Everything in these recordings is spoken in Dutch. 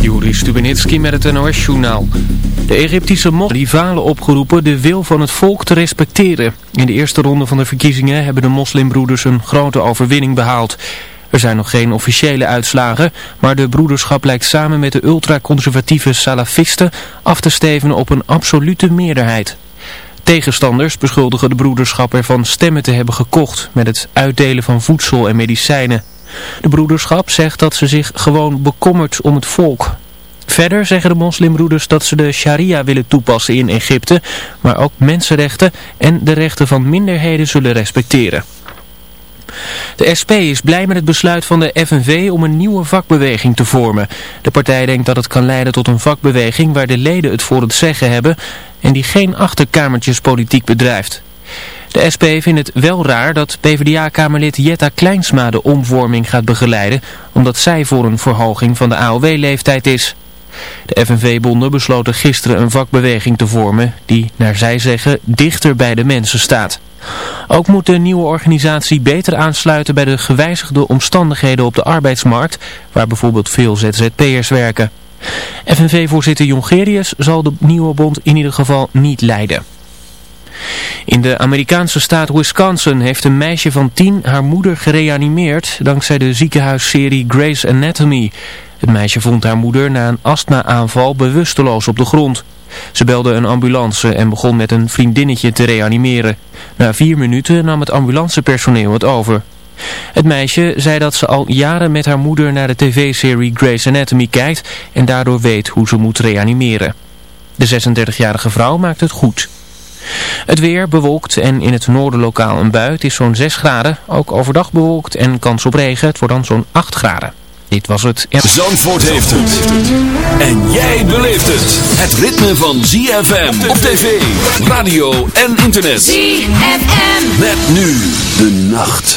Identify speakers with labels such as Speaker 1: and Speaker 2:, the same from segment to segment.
Speaker 1: Juri Stubenitski met het NOS-journaal. De Egyptische moslimrivalen opgeroepen de wil van het volk te respecteren. In de eerste ronde van de verkiezingen hebben de moslimbroeders een grote overwinning behaald. Er zijn nog geen officiële uitslagen, maar de broederschap lijkt samen met de ultraconservatieve salafisten af te stevenen op een absolute meerderheid. Tegenstanders beschuldigen de broederschap ervan stemmen te hebben gekocht met het uitdelen van voedsel en medicijnen. De broederschap zegt dat ze zich gewoon bekommert om het volk. Verder zeggen de moslimbroeders dat ze de sharia willen toepassen in Egypte, maar ook mensenrechten en de rechten van minderheden zullen respecteren. De SP is blij met het besluit van de FNV om een nieuwe vakbeweging te vormen. De partij denkt dat het kan leiden tot een vakbeweging waar de leden het voor het zeggen hebben en die geen achterkamertjespolitiek bedrijft. De SP vindt het wel raar dat PvdA-kamerlid Jetta Kleinsma de omvorming gaat begeleiden, omdat zij voor een verhoging van de AOW-leeftijd is. De FNV-bonden besloten gisteren een vakbeweging te vormen die, naar zij zeggen, dichter bij de mensen staat. Ook moet de nieuwe organisatie beter aansluiten bij de gewijzigde omstandigheden op de arbeidsmarkt, waar bijvoorbeeld veel ZZP'ers werken. FNV-voorzitter Jongerius zal de nieuwe bond in ieder geval niet leiden. In de Amerikaanse staat Wisconsin heeft een meisje van tien haar moeder gereanimeerd dankzij de ziekenhuisserie Grey's Anatomy. Het meisje vond haar moeder na een astma-aanval bewusteloos op de grond. Ze belde een ambulance en begon met een vriendinnetje te reanimeren. Na vier minuten nam het ambulancepersoneel het over. Het meisje zei dat ze al jaren met haar moeder naar de tv-serie Grey's Anatomy kijkt en daardoor weet hoe ze moet reanimeren. De 36-jarige vrouw maakt het goed. Het weer bewolkt en in het noorden lokaal een bui. Het is zo'n 6 graden. Ook overdag bewolkt en kans op regen. Het wordt dan zo'n 8 graden. Dit was het.
Speaker 2: Zandvoort heeft het. En jij beleeft het. Het ritme van ZFM op tv, radio en internet.
Speaker 3: ZFM.
Speaker 2: Met nu de nacht.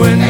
Speaker 4: doing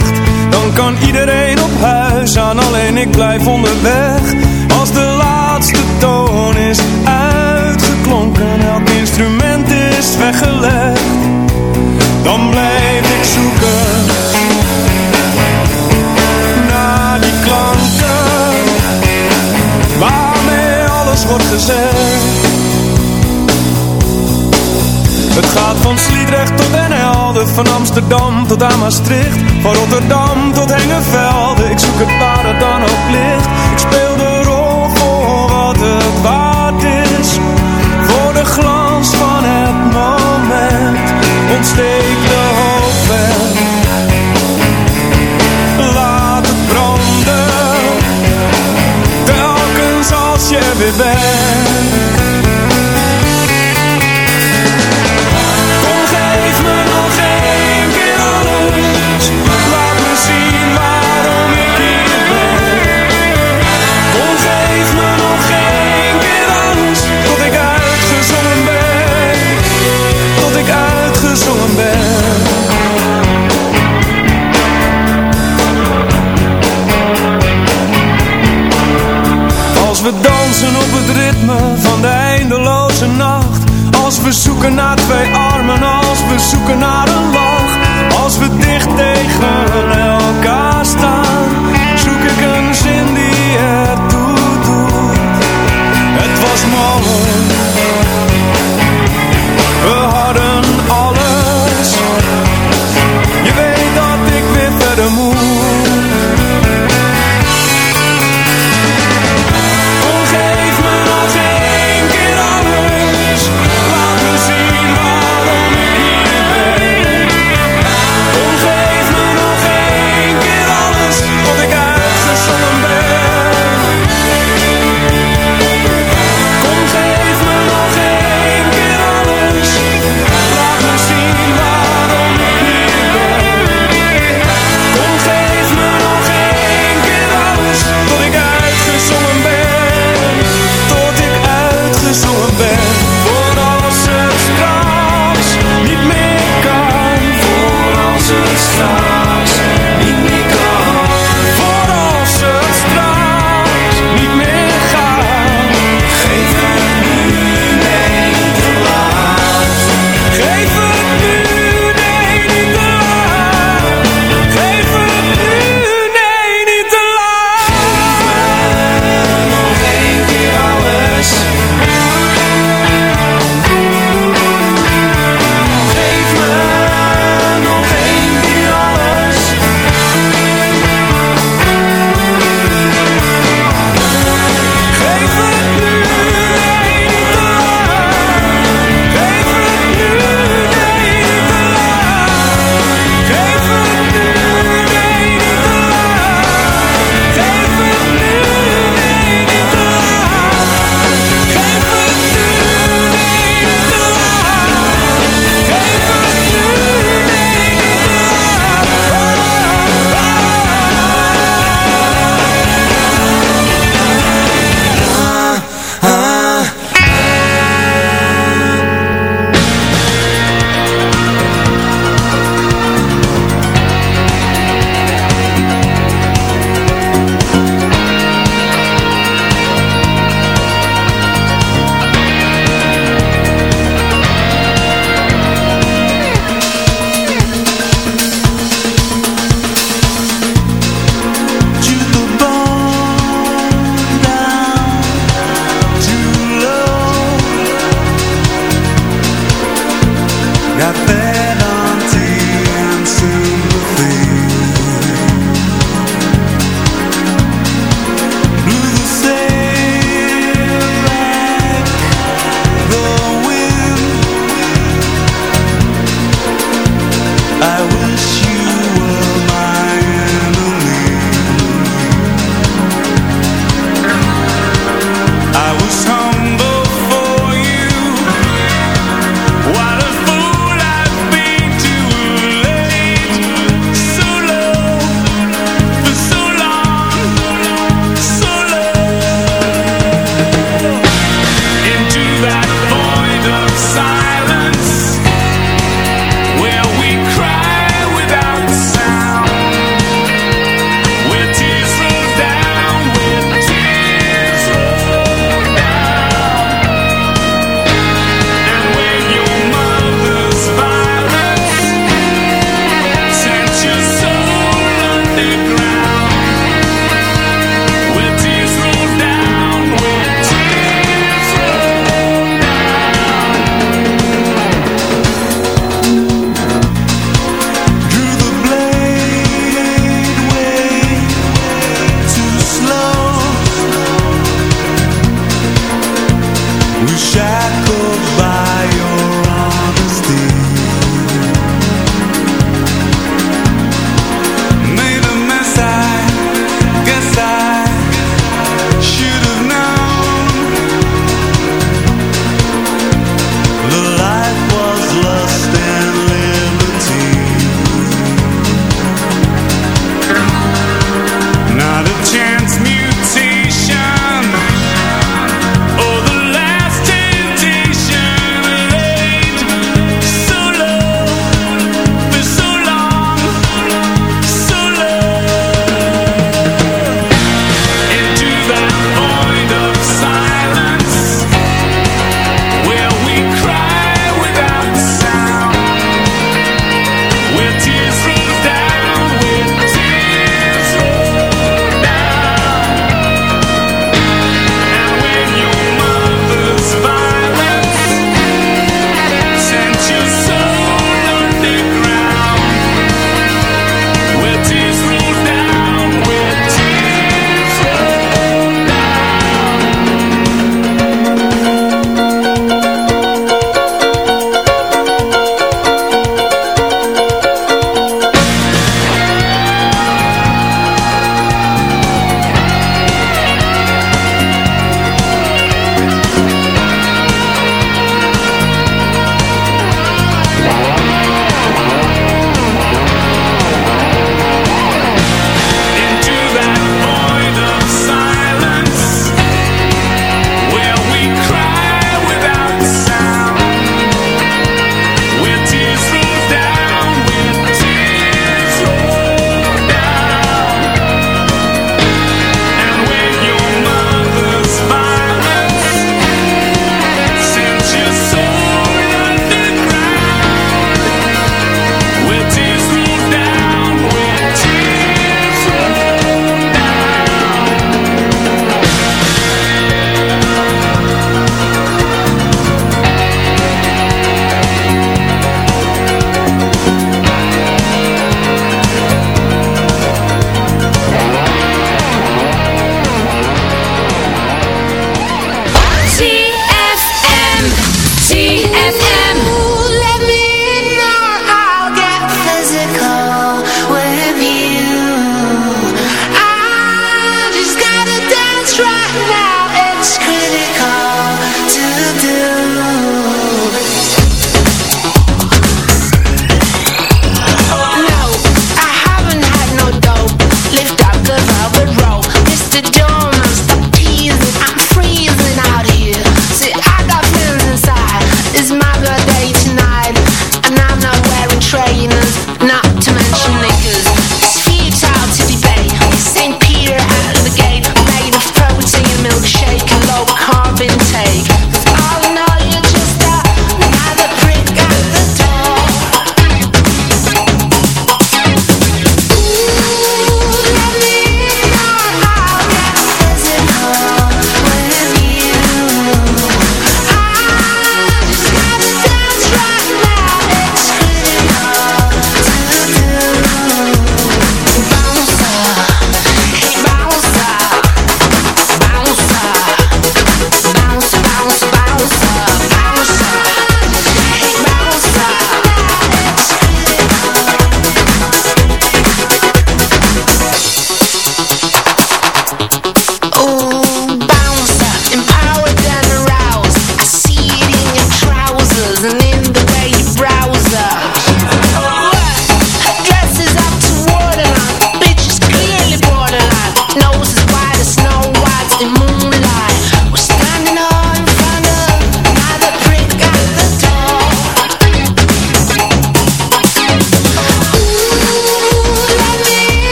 Speaker 5: dan kan iedereen op huis aan, alleen ik blijf onderweg. Als de laatste toon is uitgeklonken, elk instrument is weggelegd. Dan blijf ik zoeken. Naar die klanken, waarmee alles wordt gezegd. Het gaat van Sliedrecht tot Den Helden, van Amsterdam Maastricht, van Rotterdam tot Hengelvelde. Ik zoek het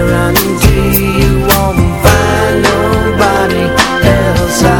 Speaker 6: guarantee you won't find nobody else like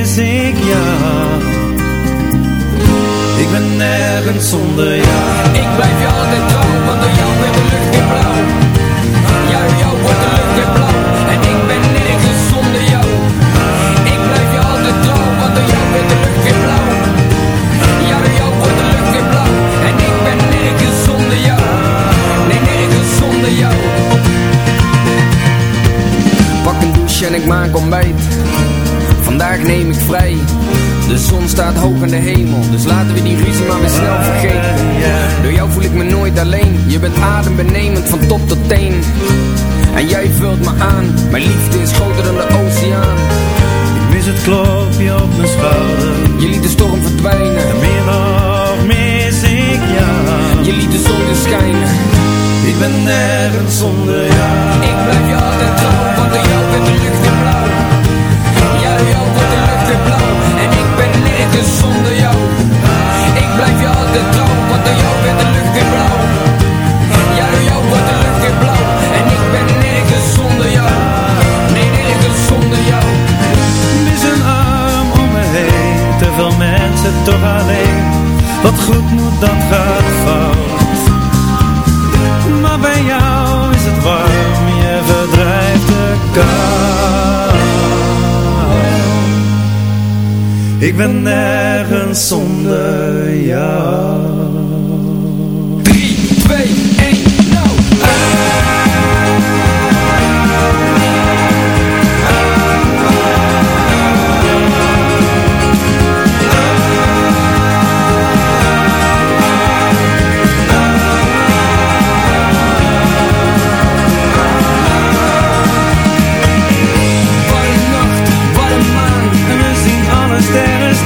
Speaker 7: mis ik jou. Ik ben nergens zonder jou.
Speaker 8: Ik blijf je altijd trouw, want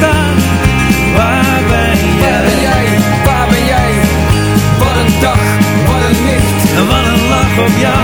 Speaker 8: Waar ben? Waar ben
Speaker 9: jij?
Speaker 8: Waar ben jij? Wat een dag, wat een licht. En wat een lach op jou.